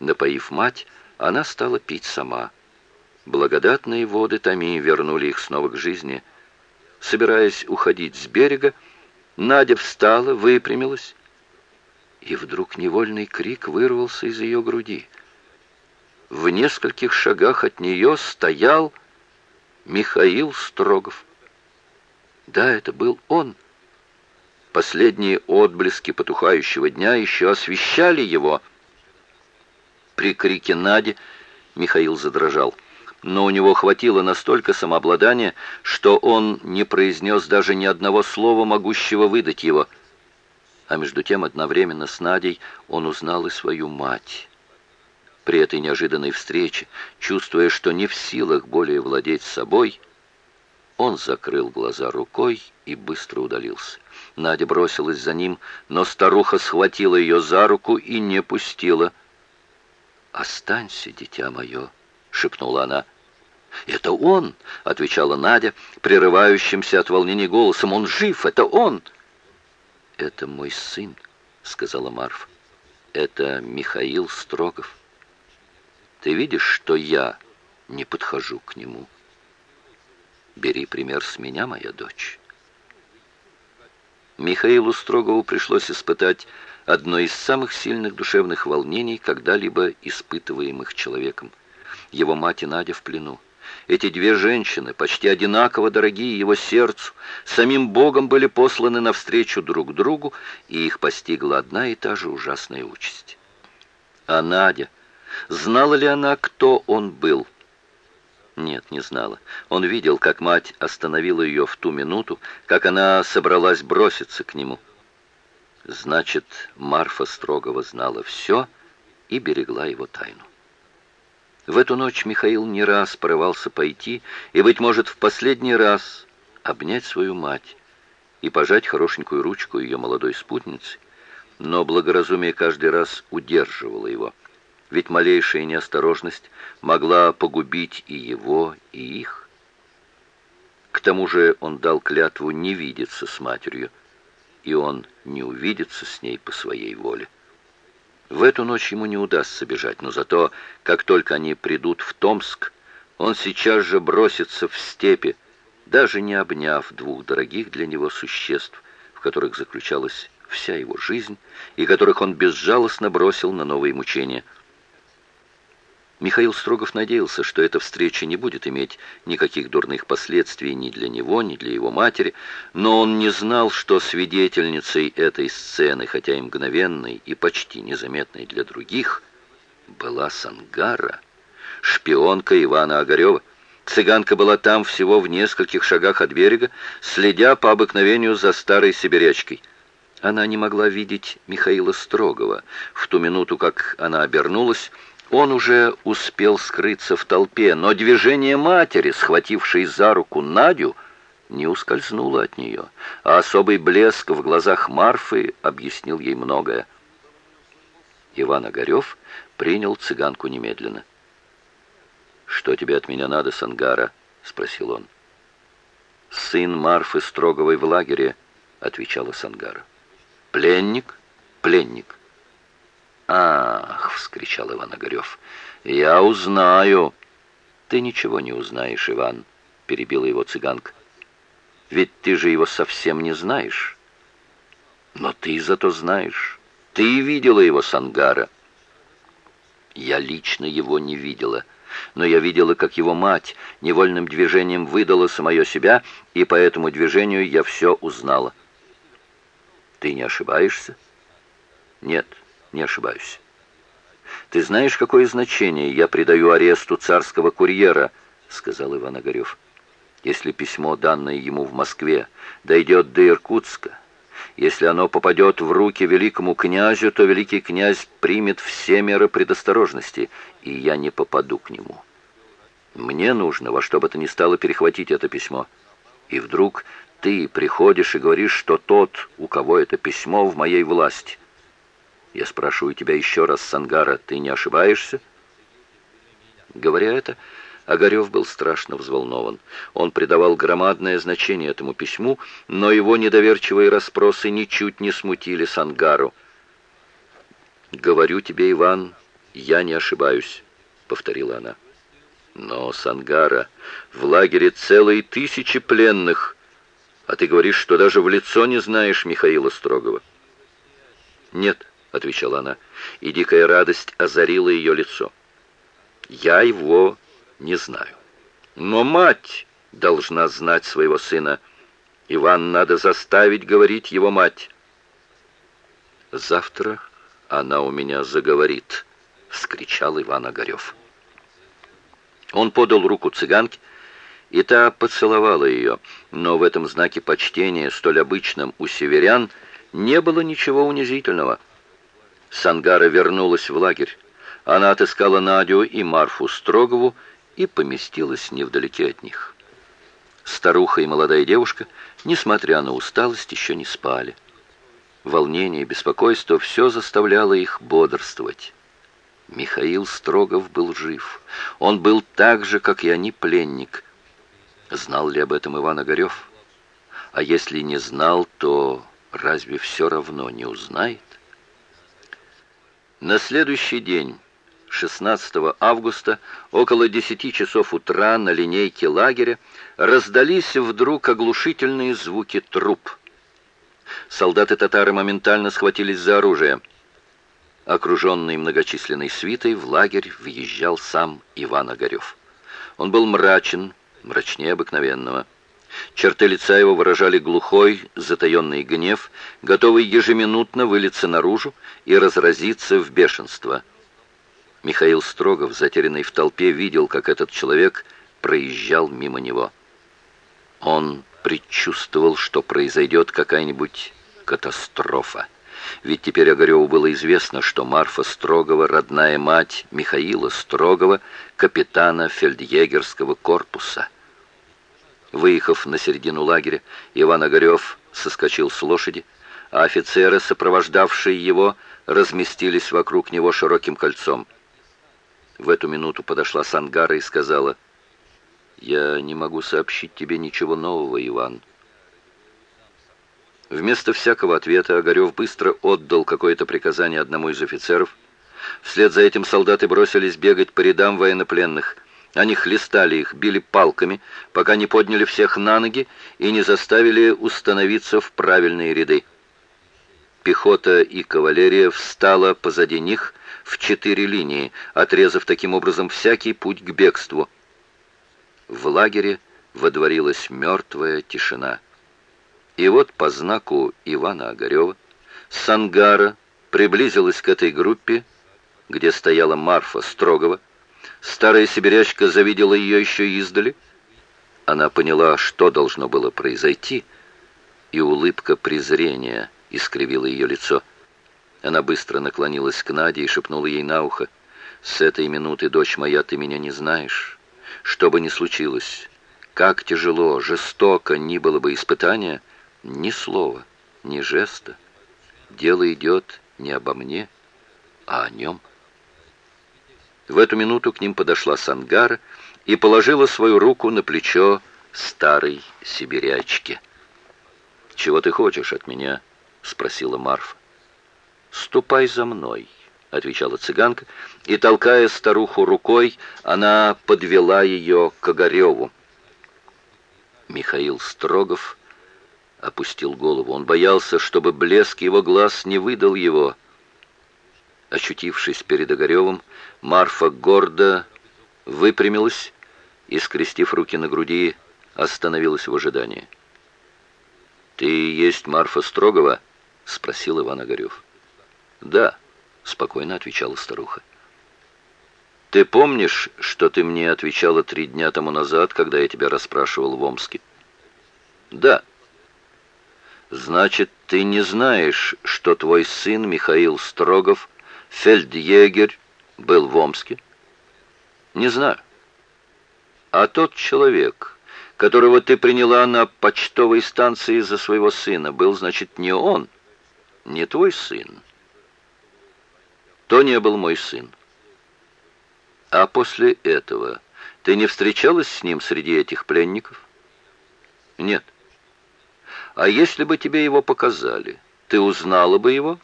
Напоив мать, она стала пить сама. Благодатные воды Томи вернули их снова к жизни. Собираясь уходить с берега, Надя встала, выпрямилась, и вдруг невольный крик вырвался из ее груди. В нескольких шагах от нее стоял Михаил Строгов. Да, это был он. Последние отблески потухающего дня еще освещали его. При крике Нади Михаил задрожал. Но у него хватило настолько самообладания, что он не произнес даже ни одного слова, могущего выдать его. А между тем одновременно с Надей он узнал и свою мать. При этой неожиданной встрече, чувствуя, что не в силах более владеть собой, он закрыл глаза рукой и быстро удалился. Надя бросилась за ним, но старуха схватила ее за руку и не пустила. «Останься, дитя мое», — шепнула она. «Это он!» — отвечала Надя, прерывающимся от волнения голосом. «Он жив! Это он!» «Это мой сын», — сказала Марф. «Это Михаил Строгов. Ты видишь, что я не подхожу к нему? Бери пример с меня, моя дочь». Михаилу Строгову пришлось испытать одно из самых сильных душевных волнений, когда-либо испытываемых человеком. Его мать и Надя в плену. Эти две женщины, почти одинаково дорогие его сердцу, самим Богом были посланы навстречу друг другу, и их постигла одна и та же ужасная участь. А Надя, знала ли она, кто он был? Нет, не знала. Он видел, как мать остановила ее в ту минуту, как она собралась броситься к нему. Значит, Марфа Строгова знала все и берегла его тайну. В эту ночь Михаил не раз порывался пойти и, быть может, в последний раз обнять свою мать и пожать хорошенькую ручку ее молодой спутницы, но благоразумие каждый раз удерживало его – ведь малейшая неосторожность могла погубить и его, и их. К тому же он дал клятву не видеться с матерью, и он не увидится с ней по своей воле. В эту ночь ему не удастся бежать, но зато, как только они придут в Томск, он сейчас же бросится в степи, даже не обняв двух дорогих для него существ, в которых заключалась вся его жизнь, и которых он безжалостно бросил на новые мучения – Михаил Строгов надеялся, что эта встреча не будет иметь никаких дурных последствий ни для него, ни для его матери, но он не знал, что свидетельницей этой сцены, хотя и мгновенной, и почти незаметной для других, была Сангара, шпионка Ивана Огарева. Цыганка была там всего в нескольких шагах от берега, следя по обыкновению за старой сибирячкой. Она не могла видеть Михаила Строгова. В ту минуту, как она обернулась, он уже успел скрыться в толпе, но движение матери, схватившей за руку Надю, не ускользнуло от нее, а особый блеск в глазах Марфы объяснил ей многое. Иван Огарев принял цыганку немедленно. «Что тебе от меня надо, Сангара?» — спросил он. «Сын Марфы Строговой в лагере», — отвечала Сангара. «Пленник? Пленник. «Ах!» — вскричал Иван Огарев. «Я узнаю!» «Ты ничего не узнаешь, Иван», — перебила его цыганка. «Ведь ты же его совсем не знаешь». «Но ты зато знаешь. Ты видела его с ангара». «Я лично его не видела» но я видела, как его мать невольным движением выдала самое себя, и по этому движению я все узнала. Ты не ошибаешься? Нет, не ошибаюсь. «Ты знаешь, какое значение я придаю аресту царского курьера?» — сказал Иван Огарев. «Если письмо, данное ему в Москве, дойдет до Иркутска, если оно попадет в руки великому князю, то великий князь примет все меры предосторожности, и я не попаду к нему. Мне нужно во что бы то ни стало перехватить это письмо. И вдруг ты приходишь и говоришь, что тот, у кого это письмо, в моей власти». Я спрашиваю тебя еще раз, Сангара, ты не ошибаешься?» Говоря это, Огарев был страшно взволнован. Он придавал громадное значение этому письму, но его недоверчивые расспросы ничуть не смутили Сангару. «Говорю тебе, Иван, «Я не ошибаюсь», — повторила она. «Но, Сангара, в лагере целые тысячи пленных, а ты говоришь, что даже в лицо не знаешь Михаила Строгова». «Нет», — отвечала она, и дикая радость озарила ее лицо. «Я его не знаю. Но мать должна знать своего сына. Иван надо заставить говорить его мать». «Завтра она у меня заговорит», — вскричал Иван Огарев. Он подал руку цыганке, и та поцеловала ее, но в этом знаке почтения, столь обычном у северян, не было ничего унизительного. Сангара вернулась в лагерь. Она отыскала Надю и Марфу Строгову и поместилась невдалеке от них. Старуха и молодая девушка, несмотря на усталость, еще не спали. Волнение и беспокойство все заставляло их бодрствовать. Михаил Строгов был жив. Он был так же, как и они, пленник. Знал ли об этом Иван Огарев? А если не знал, то разве все равно не узнает? На следующий день, 16 августа, около 10 часов утра на линейке лагеря раздались вдруг оглушительные звуки труп. Солдаты-татары моментально схватились за оружие. Окруженный многочисленной свитой, в лагерь въезжал сам Иван Огарев. Он был мрачен, мрачнее обыкновенного. Черты лица его выражали глухой, затаенный гнев, готовый ежеминутно вылиться наружу и разразиться в бешенство. Михаил Строгов, затерянный в толпе, видел, как этот человек проезжал мимо него. Он предчувствовал, что произойдет какая-нибудь катастрофа. Ведь теперь Огареву было известно, что Марфа Строгова, родная мать Михаила Строгова, капитана фельдъегерского корпуса. Выехав на середину лагеря, Иван Огарев соскочил с лошади, а офицеры, сопровождавшие его, разместились вокруг него широким кольцом. В эту минуту подошла Сангара и сказала, «Я не могу сообщить тебе ничего нового, Иван». Вместо всякого ответа Огарев быстро отдал какое-то приказание одному из офицеров. Вслед за этим солдаты бросились бегать по рядам военнопленных. Они хлестали их, били палками, пока не подняли всех на ноги и не заставили установиться в правильные ряды. Пехота и кавалерия встала позади них в четыре линии, отрезав таким образом всякий путь к бегству. В лагере водворилась мертвая тишина. И вот по знаку Ивана Огарева Сангара приблизилась к этой группе, где стояла Марфа Строгова. Старая сибирячка завидела ее еще издали. Она поняла, что должно было произойти, и улыбка презрения искривила ее лицо. Она быстро наклонилась к Наде и шепнула ей на ухо, «С этой минуты, дочь моя, ты меня не знаешь. Что бы ни случилось, как тяжело, жестоко ни было бы испытание, — ни слова, ни жеста. Дело идет не обо мне, а о нем. В эту минуту к ним подошла Сангара и положила свою руку на плечо старой сибирячки. «Чего ты хочешь от меня?» — спросила Марфа. «Ступай за мной», — отвечала цыганка, и, толкая старуху рукой, она подвела ее к Огареву. Михаил Строгов опустил голову. Он боялся, чтобы блеск его глаз не выдал его. Очутившись перед Огаревым, Марфа гордо выпрямилась и, скрестив руки на груди, остановилась в ожидании. «Ты есть Марфа Строгова?» — спросил Иван Огарев. «Да», — спокойно отвечала старуха. «Ты помнишь, что ты мне отвечала три дня тому назад, когда я тебя расспрашивал в Омске?» «Да», Значит, ты не знаешь, что твой сын Михаил Строгов, фельдъегерь, был в Омске? Не знаю. А тот человек, которого ты приняла на почтовой станции за своего сына, был, значит, не он, не твой сын. То не был мой сын. А после этого ты не встречалась с ним среди этих пленников? Нет. А если бы тебе его показали, ты узнала бы его?»